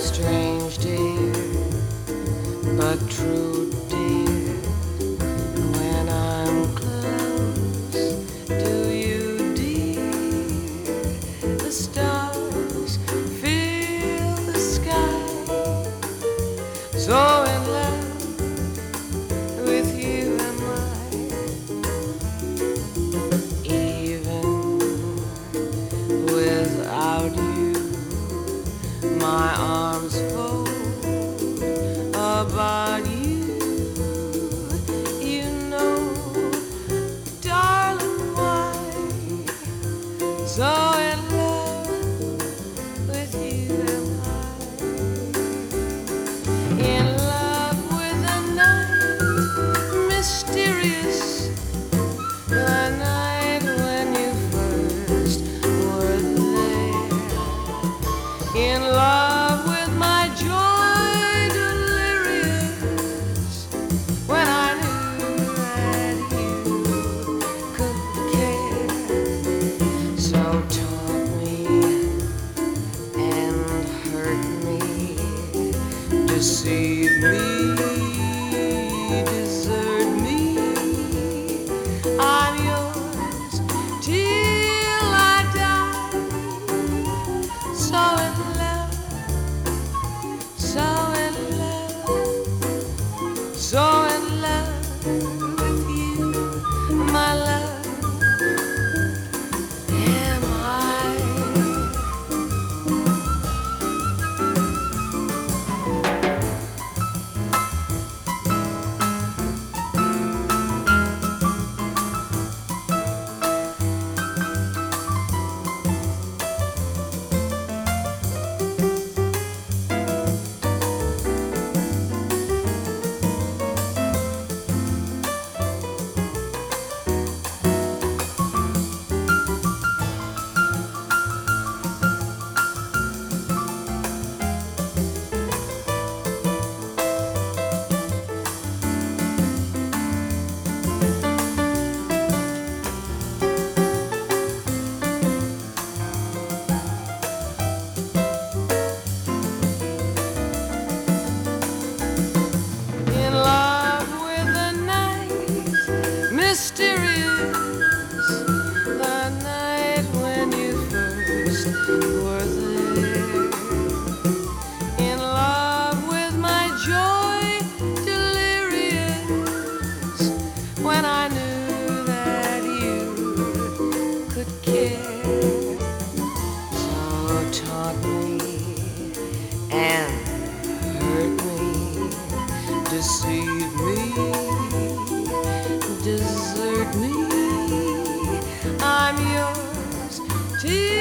strange dear, but true dear. When I'm close to you, dear, the stars fill the sky. So in love. So in Thank you. Mysterious. The night when you first were there. In love with my joy delirious. When I knew that you could care. So taught me and hurt me, deceive till